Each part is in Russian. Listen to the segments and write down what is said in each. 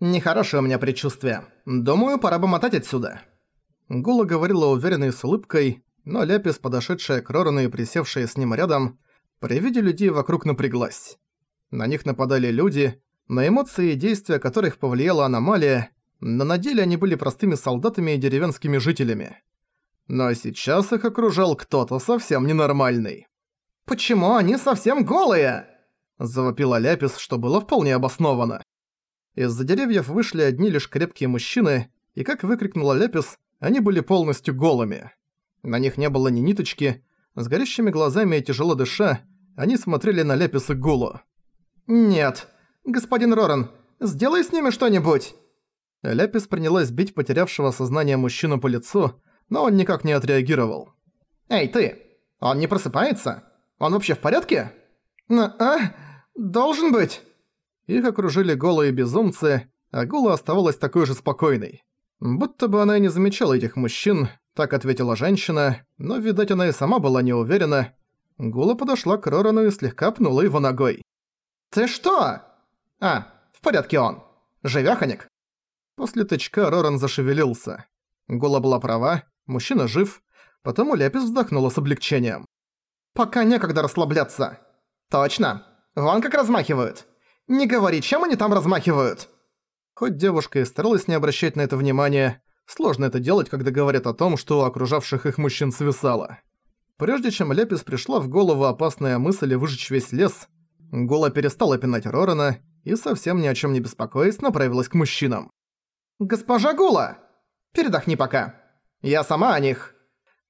Нехорошее у меня предчувствие. Думаю, пора бы мотать отсюда». Гула говорила уверенно и с улыбкой, но Ляпис, подошедшая к Рорану и присевшая с ним рядом, при виде людей вокруг напряглась. На них нападали люди, на эмоции и действия которых повлияла аномалия, но на деле они были простыми солдатами и деревенскими жителями. Но сейчас их окружал кто-то совсем ненормальный. «Почему они совсем голые?» – завопила Ляпис, что было вполне обосновано. Из-за деревьев вышли одни лишь крепкие мужчины, и как выкрикнула Ляпис, они были полностью голыми. На них не было ни ниточки, с горящими глазами и тяжело дыша, они смотрели на Ляпис и Гулу. «Нет, господин Роран, сделай с ними что-нибудь!» Ляпис принялась бить потерявшего сознание мужчину по лицу, но он никак не отреагировал. «Эй, ты! Он не просыпается? Он вообще в порядке?» «А? Должен быть!» Их окружили голые безумцы, а Гула оставалась такой же спокойной. Будто бы она и не замечала этих мужчин, так ответила женщина, но, видать, она и сама была не уверена. Гула подошла к Рорану и слегка пнула его ногой. «Ты что?» «А, в порядке он. Живёханик?» После тычка Роран зашевелился. Гула была права, мужчина жив, потому Ляпис вздохнула с облегчением. «Пока некогда расслабляться». «Точно. Вон как размахивают. Не говори, чем они там размахивают!» Хоть девушка и старалась не обращать на это внимания, сложно это делать, когда говорят о том, что у окружавших их мужчин свисало. Прежде чем Лепис пришла в голову опасная мысль выжечь весь лес, Гула перестала пинать Рорана и, совсем ни о чем не беспокоясь, направилась к мужчинам. «Госпожа Гула! Передохни пока. Я сама о них!»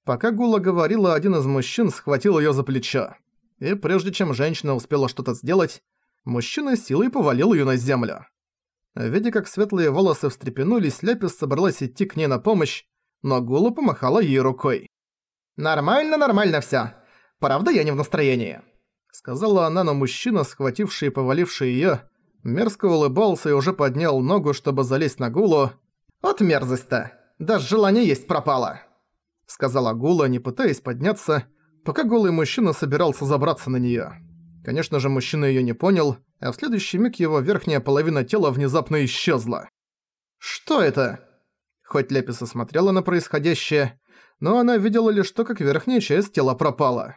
Пока Гула говорила, один из мужчин схватил её за плечо. И прежде чем женщина успела что-то сделать, Мужчина силой повалил её на землю. Видя, как светлые волосы встрепенулись, Ляпис собралась идти к ней на помощь, но Гула помахала ей рукой. «Нормально, нормально всё. Правда, я не в настроении», — сказала она, но мужчина, схвативший и поваливший её, мерзко улыбался и уже поднял ногу, чтобы залезть на Гулу. «От мерзость-то! Даже желание есть пропало!» — сказала Гула, не пытаясь подняться, пока голый мужчина собирался забраться на неё. Конечно же, мужчина её не понял, а в следующий миг его верхняя половина тела внезапно исчезла. «Что это?» Хоть Леписа смотрела на происходящее, но она видела лишь то, как верхняя часть тела пропала.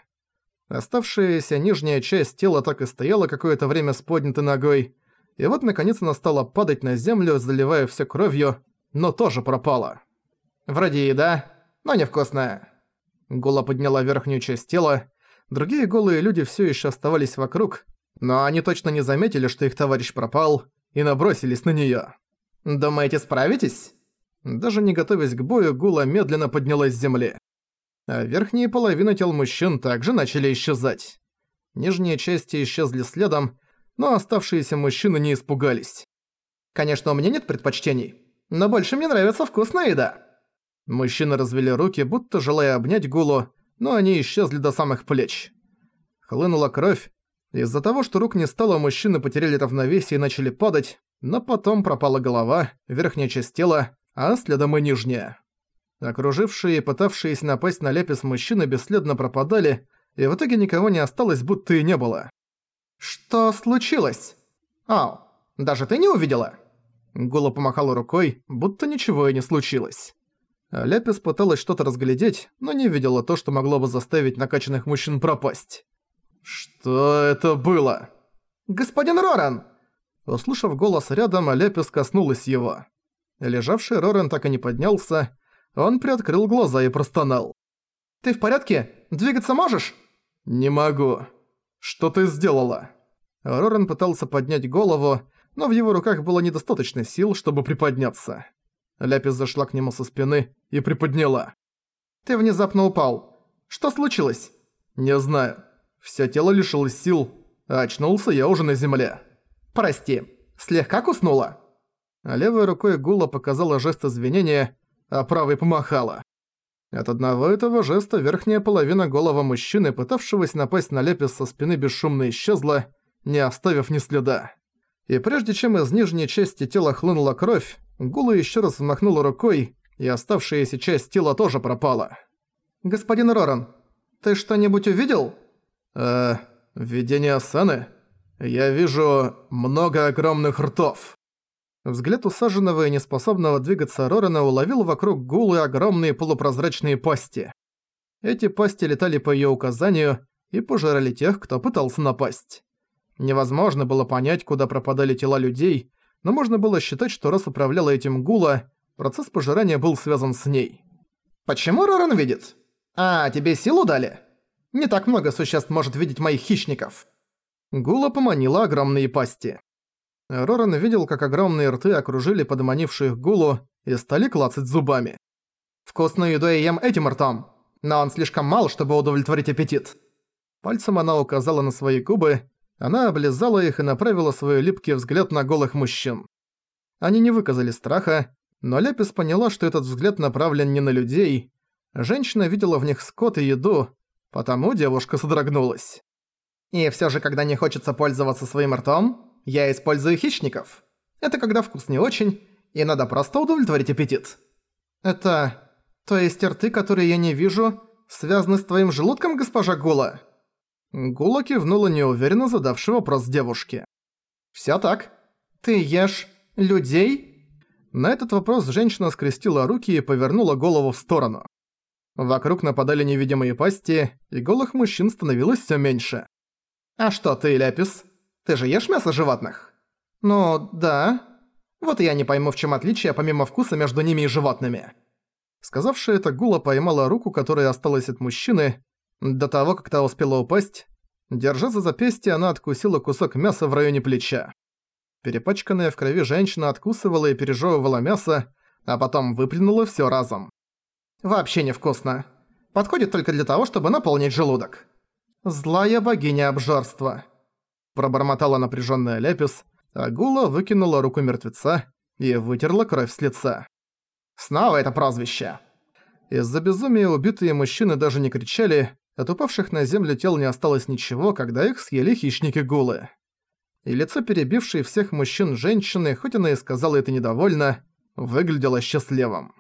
Оставшаяся нижняя часть тела так и стояла какое-то время с поднятой ногой, и вот наконец она стала падать на землю, заливая всё кровью, но тоже пропала. «Вроде еда, но невкусная». Гула подняла верхнюю часть тела, Другие голые люди все еще оставались вокруг, но они точно не заметили, что их товарищ пропал, и набросились на нее. «Думаете, справитесь?» Даже не готовясь к бою, Гула медленно поднялась с земли. А верхние половины тел мужчин также начали исчезать. Нижние части исчезли следом, но оставшиеся мужчины не испугались. «Конечно, у меня нет предпочтений, но больше мне нравится вкусная еда». Мужчины развели руки, будто желая обнять Гулу, но они исчезли до самых плеч. Хлынула кровь. Из-за того, что рук не стало, мужчины потеряли равновесие и начали падать, но потом пропала голова, верхняя часть тела, а следом и нижняя. Окружившие и пытавшиеся напасть на Лепис мужчины бесследно пропадали, и в итоге никого не осталось, будто и не было. «Что случилось?» «Ау, даже ты не увидела?» Гула помахала рукой, будто ничего и не случилось. Ляпис пыталась что-то разглядеть, но не видела то, что могло бы заставить накачанных мужчин пропасть. «Что это было?» «Господин Роран!» Услышав голос рядом, Ляпис коснулась его. Лежавший Роран так и не поднялся, он приоткрыл глаза и простонал. «Ты в порядке? Двигаться можешь?» «Не могу. Что ты сделала?» Роран пытался поднять голову, но в его руках было недостаточно сил, чтобы приподняться. Ляпис зашла к нему со спины и приподняла. «Ты внезапно упал. Что случилось?» «Не знаю. Всё тело лишилось сил, а очнулся я уже на земле». «Прости, слегка куснула?» Левой рукой Гула показала жест извинения, а правой помахала. От одного этого жеста верхняя половина голого мужчины, пытавшегося напасть на Лепис со спины бесшумно исчезла, не оставив ни следа. И прежде чем из нижней части тела хлынула кровь, Гула еще раз взмахнула рукой, и оставшаяся часть тела тоже пропала. «Господин Роран, ты что-нибудь увидел?» «Э, видение Асаны? Я вижу много огромных ртов». Взгляд усаженного и неспособного двигаться Рорана уловил вокруг гулы огромные полупрозрачные пасти. Эти пасти летали по её указанию и пожирали тех, кто пытался напасть. Невозможно было понять, куда пропадали тела людей, но можно было считать, что раз управляла этим гула, процесс пожирания был связан с ней. «Почему Роран видит? А, тебе силу дали? Не так много существ может видеть моих хищников». Гула поманила огромные пасти. Роран видел, как огромные рты окружили подманившую их гулу и стали клацать зубами. «Вкусную еду я ем этим ртом, но он слишком мал, чтобы удовлетворить аппетит». Пальцем она указала на свои губы, она облизала их и направила свой липкий взгляд на голых мужчин. Они не выказали страха, но Лепис поняла, что этот взгляд направлен не на людей. Женщина видела в них скот и еду, потому девушка содрогнулась. «И всё же, когда не хочется пользоваться своим ртом, я использую хищников. Это когда вкус не очень, и надо просто удовлетворить аппетит. Это... То есть рты, которые я не вижу, связаны с твоим желудком, госпожа Гула?» Гула кивнула неуверенно задавший вопрос девушке. «Всё так. Ты ешь людей?» На этот вопрос женщина скрестила руки и повернула голову в сторону. Вокруг нападали невидимые пасти, и голых мужчин становилось всё меньше. «А что ты, Ляпис?» Ты же ешь мясо животных? Ну, да. Вот я не пойму, в чем отличие помимо вкуса между ними и животными. Сказавшая это Гула поймала руку, которая осталась от мужчины, до того, как та успела упасть. Держа за запястье, она откусила кусок мяса в районе плеча. Перепачканная в крови женщина откусывала и пережевывала мясо, а потом выплюнула всё разом. «Вообще невкусно. Подходит только для того, чтобы наполнить желудок. Злая богиня обжорства» пробормотала напряженная Ляпис, а Гула выкинула руку мертвеца и вытерла кровь с лица. «Снова это прозвище!» Из-за безумия убитые мужчины даже не кричали, от упавших на землю тел не осталось ничего, когда их съели хищники Гулы. И лицо перебившей всех мужчин женщины, хоть она и сказала это недовольно, выглядело счастливым.